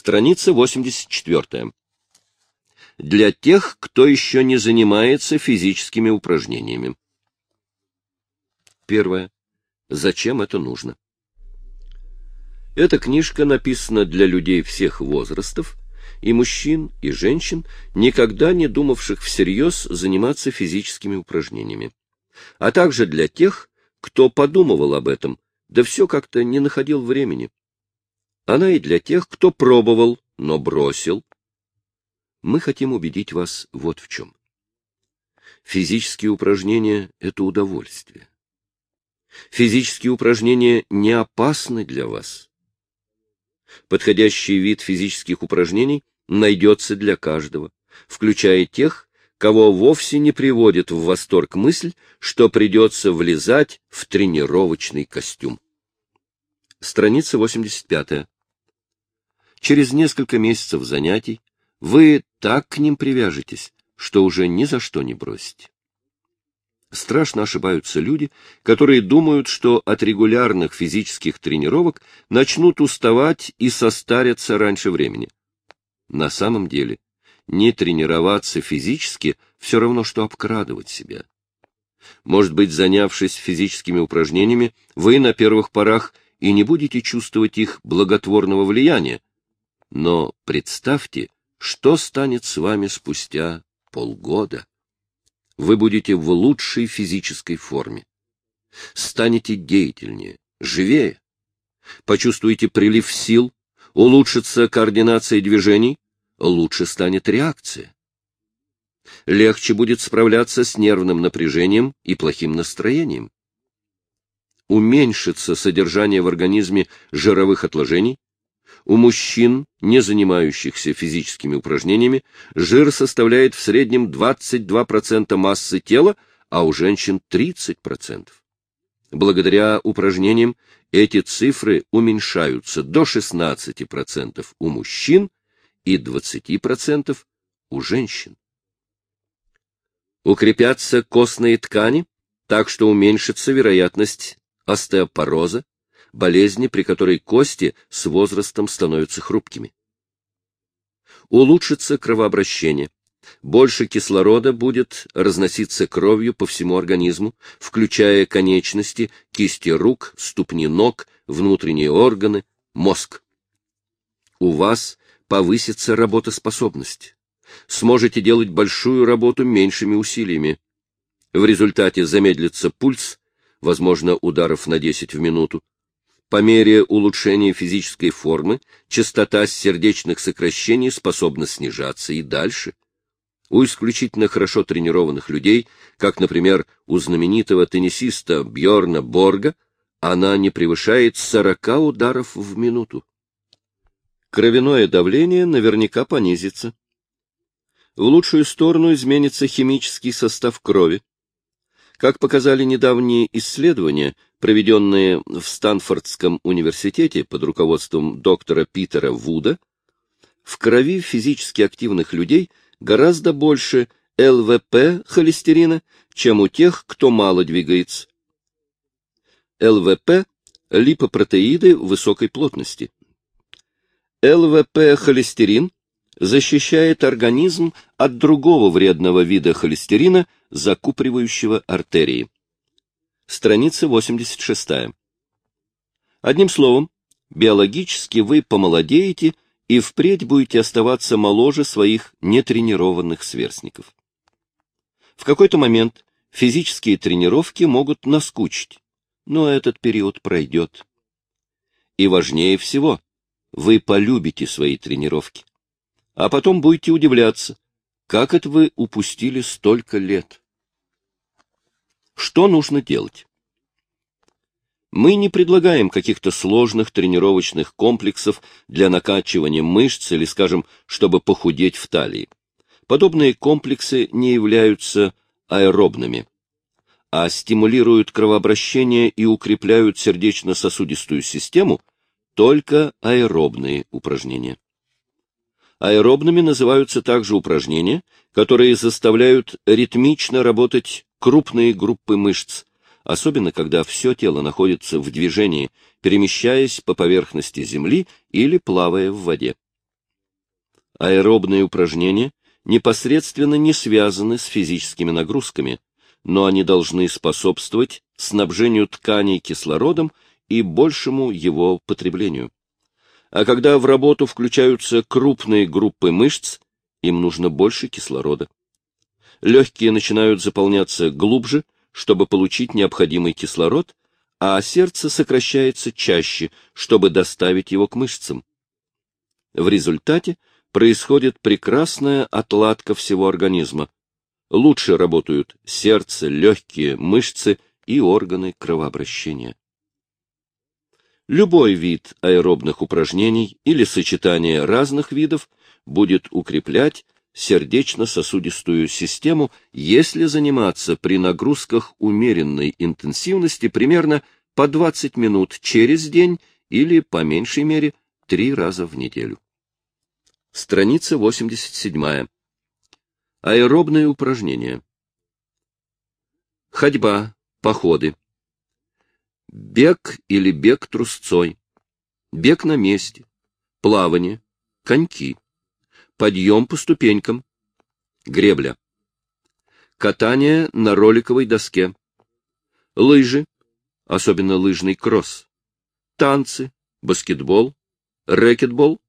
Страница 84. Для тех, кто еще не занимается физическими упражнениями. Первое. Зачем это нужно? Эта книжка написана для людей всех возрастов, и мужчин, и женщин, никогда не думавших всерьез заниматься физическими упражнениями, а также для тех, кто подумывал об этом, да все как-то не находил времени. Она и для тех, кто пробовал, но бросил. Мы хотим убедить вас вот в чем. Физические упражнения — это удовольствие. Физические упражнения не опасны для вас. Подходящий вид физических упражнений найдется для каждого, включая тех, кого вовсе не приводит в восторг мысль, что придется влезать в тренировочный костюм. Страница 85. Через несколько месяцев занятий вы так к ним привяжетесь, что уже ни за что не бросите. Страшно ошибаются люди, которые думают, что от регулярных физических тренировок начнут уставать и состарятся раньше времени. На самом деле, не тренироваться физически все равно, что обкрадывать себя. Может быть, занявшись физическими упражнениями, вы на первых порах и не будете чувствовать их благотворного влияния, но представьте, что станет с вами спустя полгода вы будете в лучшей физической форме. Станете деятельнее, живее. Почувствуете прилив сил, улучшится координация движений, лучше станет реакция. Легче будет справляться с нервным напряжением и плохим настроением. Уменьшится содержание в организме жировых отложений, у мужчин, не занимающихся физическими упражнениями, жир составляет в среднем 22% массы тела, а у женщин 30%. Благодаря упражнениям эти цифры уменьшаются до 16% у мужчин и 20% у женщин. Укрепятся костные ткани, так что уменьшится вероятность остеопороза, болезни, при которой кости с возрастом становятся хрупкими. Улучшится кровообращение. Больше кислорода будет разноситься кровью по всему организму, включая конечности, кисти рук, ступни ног, внутренние органы, мозг. У вас повысится работоспособность. Сможете делать большую работу меньшими усилиями. В результате замедлится пульс, возможно, ударов на 10 в минуту, по мере улучшения физической формы частота сердечных сокращений способна снижаться и дальше. У исключительно хорошо тренированных людей, как, например, у знаменитого теннисиста Бьорна Борга, она не превышает 40 ударов в минуту. Кровяное давление наверняка понизится. В лучшую сторону изменится химический состав крови. Как показали недавние исследования, проведенные в Станфордском университете под руководством доктора Питера Вуда, в крови физически активных людей гораздо больше ЛВП холестерина, чем у тех, кто мало двигается. ЛВП – липопротеиды высокой плотности. ЛВП-холестерин защищает организм от другого вредного вида холестерина, закупоривающего артерии. Страница 86. Одним словом, биологически вы помолодеете и впредь будете оставаться моложе своих нетренированных сверстников. В какой-то момент физические тренировки могут наскучить, но этот период пройдет. И важнее всего, вы полюбите свои тренировки, а потом будете удивляться, как это вы упустили столько лет. Что нужно делать? Мы не предлагаем каких-то сложных тренировочных комплексов для накачивания мышц или, скажем, чтобы похудеть в талии. Подобные комплексы не являются аэробными, а стимулируют кровообращение и укрепляют сердечно-сосудистую систему только аэробные упражнения. Аэробными называются также упражнения, которые заставляют ритмично работать крупные группы мышц, особенно когда все тело находится в движении, перемещаясь по поверхности земли или плавая в воде. Аэробные упражнения непосредственно не связаны с физическими нагрузками, но они должны способствовать снабжению тканей кислородом и большему его потреблению. А когда в работу включаются крупные группы мышц, им нужно больше кислорода. Легкие начинают заполняться глубже, чтобы получить необходимый кислород, а сердце сокращается чаще, чтобы доставить его к мышцам. В результате происходит прекрасная отладка всего организма. Лучше работают сердце, легкие, мышцы и органы кровообращения. Любой вид аэробных упражнений или сочетание разных видов будет укреплять сердечно-сосудистую систему, если заниматься при нагрузках умеренной интенсивности примерно по 20 минут через день или, по меньшей мере, три раза в неделю. Страница 87. Аэробные упражнения. Ходьба, походы. Бег или бег трусцой. Бег на месте. Плавание. Коньки. Подъем по ступенькам. Гребля. Катание на роликовой доске. Лыжи, особенно лыжный кросс. Танцы, баскетбол, рэкетбол,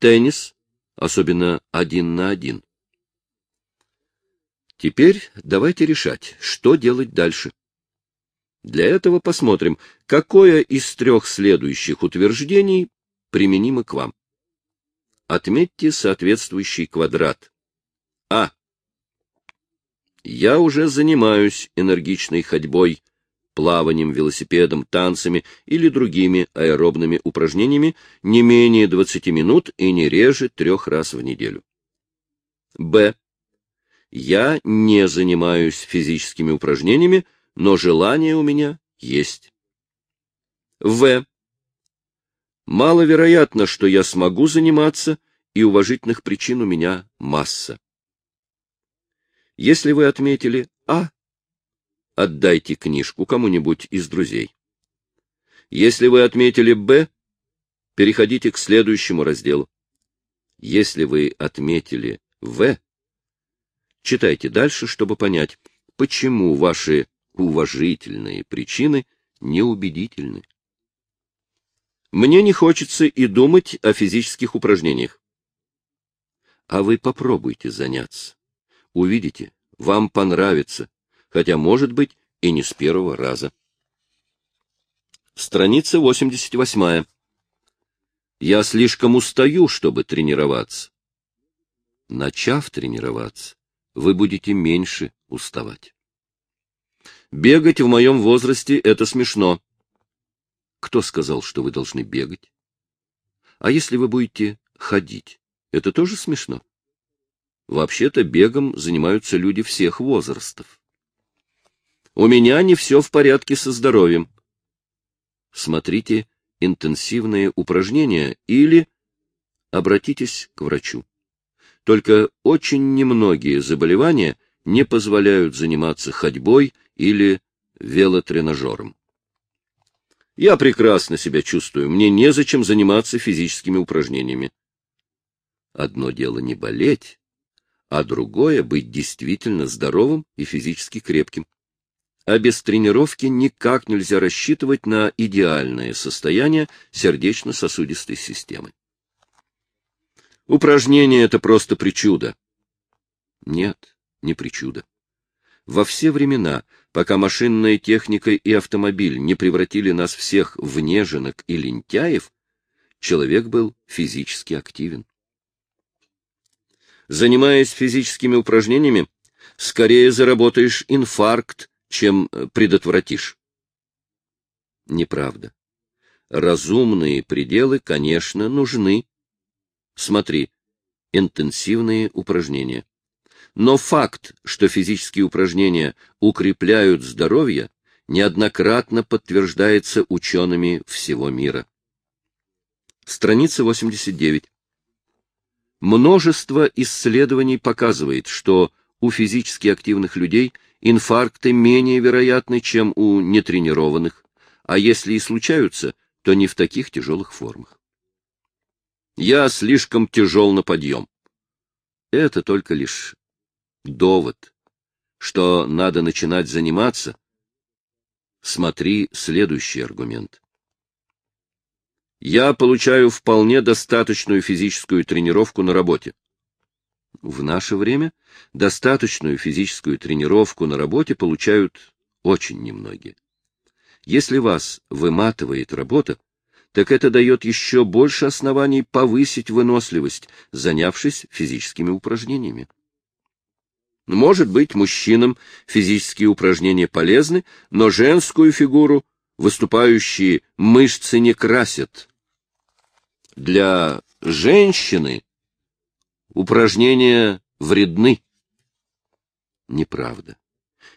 теннис, особенно один на один. Теперь давайте решать, что делать дальше. Для этого посмотрим, какое из трех следующих утверждений применимо к вам. Отметьте соответствующий квадрат. А. Я уже занимаюсь энергичной ходьбой, плаванием, велосипедом, танцами или другими аэробными упражнениями не менее 20 минут и не реже трех раз в неделю. Б. Я не занимаюсь физическими упражнениями, но желание у меня есть. В. Маловероятно, что я смогу заниматься, и уважительных причин у меня масса. Если вы отметили А, отдайте книжку кому-нибудь из друзей. Если вы отметили «Б», переходите к следующему разделу. Если вы отметили «В», читайте дальше, чтобы понять, почему ваши уважительные причины неубедительны. Мне не хочется и думать о физических упражнениях. А вы попробуйте заняться. Увидите, вам понравится хотя, может быть, и не с первого раза. Страница 88. Я слишком устаю, чтобы тренироваться. Начав тренироваться, вы будете меньше уставать. Бегать в моем возрасте — это смешно. Кто сказал, что вы должны бегать? А если вы будете ходить, это тоже смешно? Вообще-то бегом занимаются люди всех возрастов. У меня не все в порядке со здоровьем. Смотрите интенсивные упражнения или обратитесь к врачу. Только очень немногие заболевания не позволяют заниматься ходьбой или велотренажером. Я прекрасно себя чувствую, мне незачем заниматься физическими упражнениями. Одно дело не болеть, а другое — быть действительно здоровым и физически крепким а без тренировки никак нельзя рассчитывать на идеальное состояние сердечно-сосудистой системы. Упражнение — это просто причуда. Нет, не причуда. Во все времена, пока машинная техника и автомобиль не превратили нас всех в неженок и лентяев, человек был физически активен. Занимаясь физическими упражнениями, скорее заработаешь инфаркт, чем э, предотвратишь. Неправда. Разумные пределы, конечно, нужны. Смотри, интенсивные упражнения. Но факт, что физические упражнения укрепляют здоровье, неоднократно подтверждается учеными всего мира. Страница 89. Множество исследований показывает, что у физически активных людей – инфаркты менее вероятны, чем у нетренированных, а если и случаются, то не в таких тяжелых формах. Я слишком тяжел на подъем. это только лишь довод, что надо начинать заниматься. Смотри следующий аргумент. Я получаю вполне достаточную физическую тренировку на работе. В наше время достаточную физическую тренировку на работе получают очень немногие. Если вас выматывает работа, так это дает еще больше оснований повысить выносливость, занявшись физическими упражнениями. Может быть, мужчинам физические упражнения полезны, но женскую фигуру выступающие мышцы не красят. Для женщины упражнения вредны. Неправда.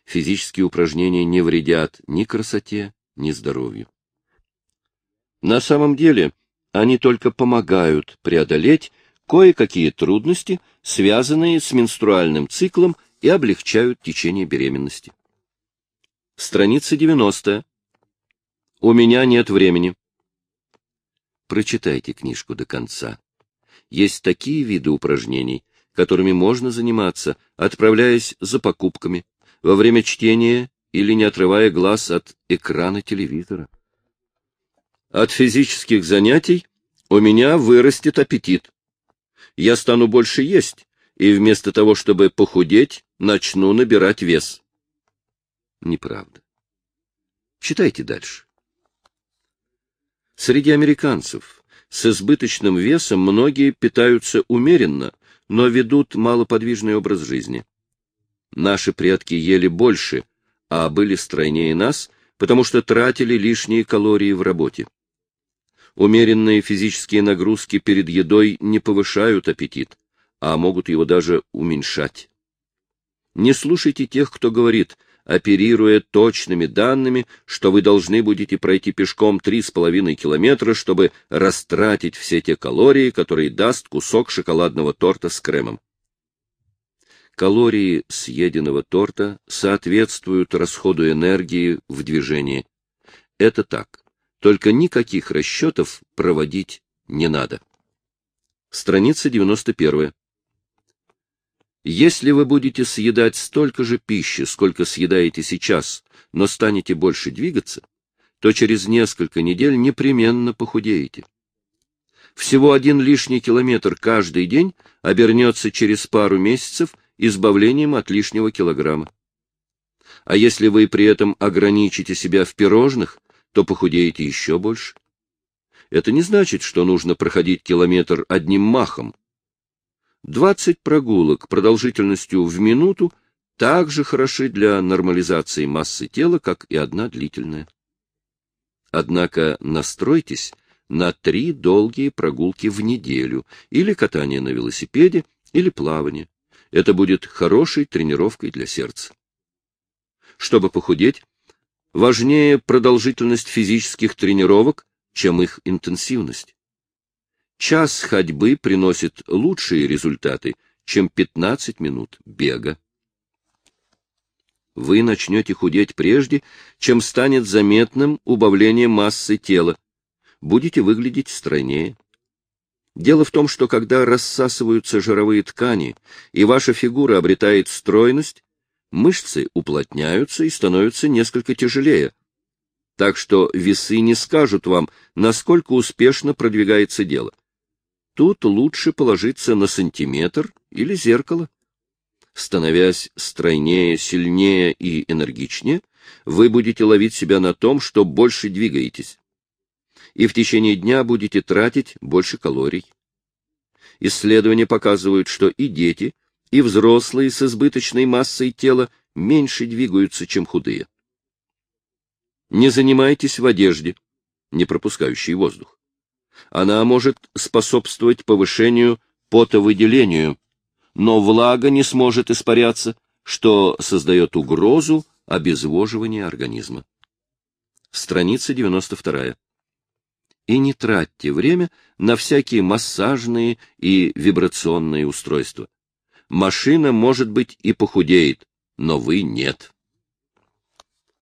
Физические упражнения не вредят ни красоте, ни здоровью. На самом деле они только помогают преодолеть кое-какие трудности, связанные с менструальным циклом, и облегчают течение беременности. Страница 90. У меня нет времени. Прочитайте книжку до конца. Есть такие виды упражнений, которыми можно заниматься, отправляясь за покупками, во время чтения или не отрывая глаз от экрана телевизора. От физических занятий у меня вырастет аппетит. Я стану больше есть, и вместо того, чтобы похудеть, начну набирать вес. Неправда. Читайте дальше. Среди американцев с избыточным весом многие питаются умеренно, но ведут малоподвижный образ жизни. Наши предки ели больше, а были стройнее нас, потому что тратили лишние калории в работе. Умеренные физические нагрузки перед едой не повышают аппетит, а могут его даже уменьшать. Не слушайте тех, кто говорит, оперируя точными данными, что вы должны будете пройти пешком три с половиной километра, чтобы растратить все те калории, которые даст кусок шоколадного торта с кремом. Калории съеденного торта соответствуют расходу энергии в движении. Это так. Только никаких расчетов проводить не надо. Страница 91. Если вы будете съедать столько же пищи, сколько съедаете сейчас, но станете больше двигаться, то через несколько недель непременно похудеете. Всего один лишний километр каждый день обернется через пару месяцев избавлением от лишнего килограмма. А если вы при этом ограничите себя в пирожных, то похудеете еще больше. Это не значит, что нужно проходить километр одним махом. Двадцать прогулок продолжительностью в минуту так же хороши для нормализации массы тела, как и одна длительная. Однако настройтесь на три долгие прогулки в неделю, или катание на велосипеде, или плавание. Это будет хорошей тренировкой для сердца. Чтобы похудеть, важнее продолжительность физических тренировок, чем их интенсивность. Час ходьбы приносит лучшие результаты, чем 15 минут бега. Вы начнете худеть прежде, чем станет заметным убавление массы тела. Будете выглядеть стройнее. Дело в том, что когда рассасываются жировые ткани, и ваша фигура обретает стройность, мышцы уплотняются и становятся несколько тяжелее. Так что весы не скажут вам, насколько успешно продвигается дело. Тут лучше положиться на сантиметр или зеркало. Становясь стройнее, сильнее и энергичнее, вы будете ловить себя на том, что больше двигаетесь. И в течение дня будете тратить больше калорий. Исследования показывают, что и дети, и взрослые с избыточной массой тела меньше двигаются, чем худые. Не занимайтесь в одежде, не пропускающей воздух. Она может способствовать повышению потовыделению, но влага не сможет испаряться, что создает угрозу обезвоживания организма. Страница 92. И не тратьте время на всякие массажные и вибрационные устройства. Машина, может быть, и похудеет, но вы нет.